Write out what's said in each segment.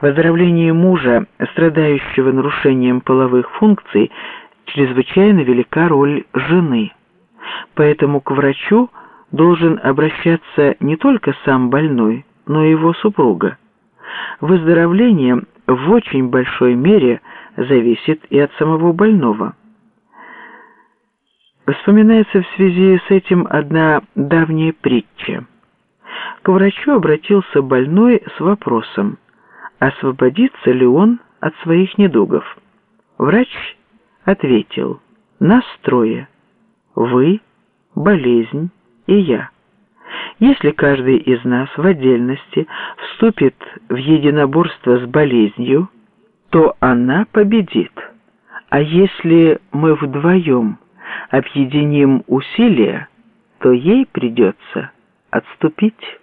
В оздоровлении мужа, страдающего нарушением половых функций, чрезвычайно велика роль жены. Поэтому к врачу должен обращаться не только сам больной, но и его супруга. Выздоровление в очень большой мере зависит и от самого больного. Вспоминается в связи с этим одна давняя притча. К врачу обратился больной с вопросом, освободится ли он от своих недугов. Врач ответил, нас трое, вы, болезнь и я. Если каждый из нас в отдельности вступит в единоборство с болезнью, то она победит. А если мы вдвоем объединим усилия, то ей придется отступить.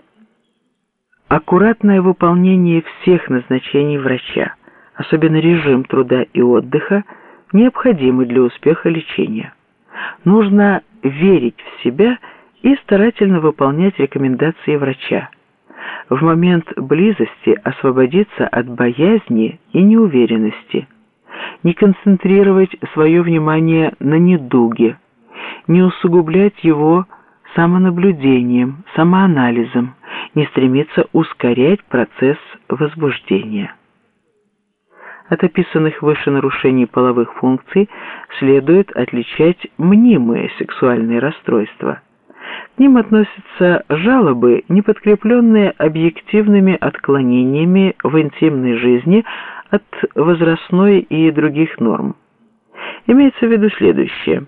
Аккуратное выполнение всех назначений врача, особенно режим труда и отдыха, необходимы для успеха лечения. Нужно верить в себя и старательно выполнять рекомендации врача. В момент близости освободиться от боязни и неуверенности, не концентрировать свое внимание на недуге, не усугублять его самонаблюдением, самоанализом, не стремиться ускорять процесс возбуждения. От описанных выше нарушений половых функций следует отличать мнимые сексуальные расстройства. К ним относятся жалобы, не подкрепленные объективными отклонениями в интимной жизни от возрастной и других норм. Имеется в виду следующее.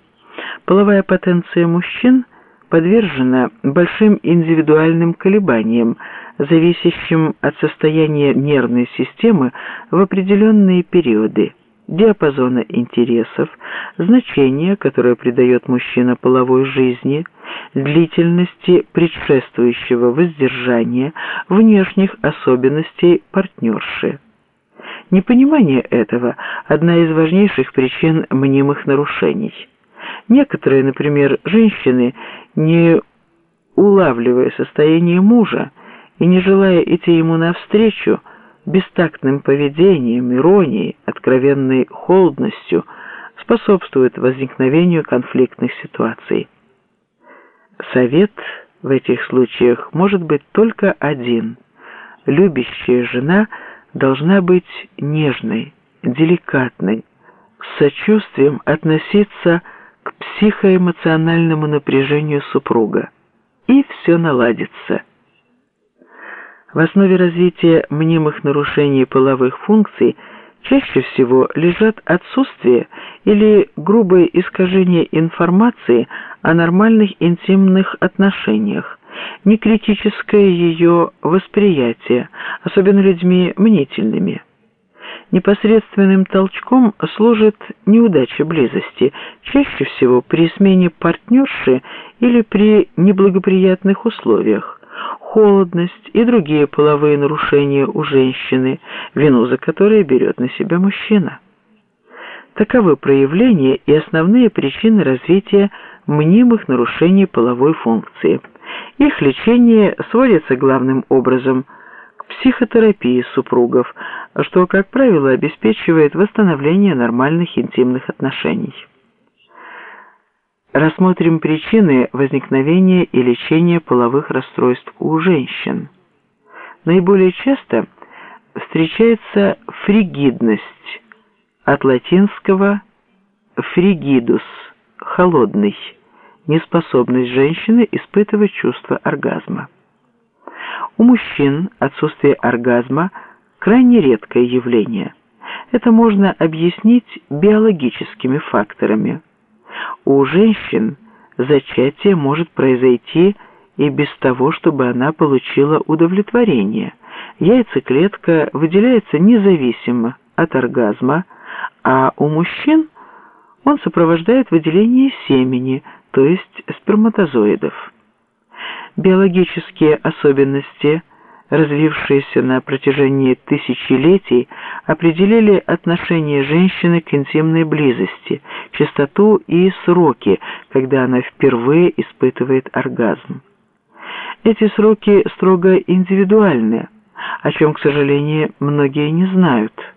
Половая потенция мужчин подвержена большим индивидуальным колебаниям, зависящим от состояния нервной системы в определенные периоды, диапазона интересов, значения, которое придает мужчина половой жизни, длительности предшествующего воздержания, внешних особенностей партнерши. Непонимание этого – одна из важнейших причин мнимых нарушений. Некоторые, например, женщины, не улавливая состояние мужа и не желая идти ему навстречу, бестактным поведением, иронией, откровенной холодностью способствуют возникновению конфликтных ситуаций. Совет в этих случаях может быть только один. Любящая жена должна быть нежной, деликатной, с сочувствием относиться к психоэмоциональному напряжению супруга, и все наладится. В основе развития мнимых нарушений половых функций чаще всего лежат отсутствие или грубое искажение информации о нормальных интимных отношениях, некритическое ее восприятие, особенно людьми мнительными. Непосредственным толчком служит неудача близости, чаще всего при смене партнерши или при неблагоприятных условиях, холодность и другие половые нарушения у женщины, вину за которые берет на себя мужчина. Таковы проявления и основные причины развития мнимых нарушений половой функции. Их лечение сводится главным образом психотерапии супругов, что, как правило, обеспечивает восстановление нормальных интимных отношений. Рассмотрим причины возникновения и лечения половых расстройств у женщин. Наиболее часто встречается фригидность, от латинского «фригидус» – «холодный», неспособность женщины испытывать чувство оргазма. У мужчин отсутствие оргазма – крайне редкое явление. Это можно объяснить биологическими факторами. У женщин зачатие может произойти и без того, чтобы она получила удовлетворение. Яйцеклетка выделяется независимо от оргазма, а у мужчин он сопровождает выделение семени, то есть сперматозоидов. Биологические особенности, развившиеся на протяжении тысячелетий, определили отношение женщины к интимной близости, частоту и сроки, когда она впервые испытывает оргазм. Эти сроки строго индивидуальны, о чем, к сожалению, многие не знают –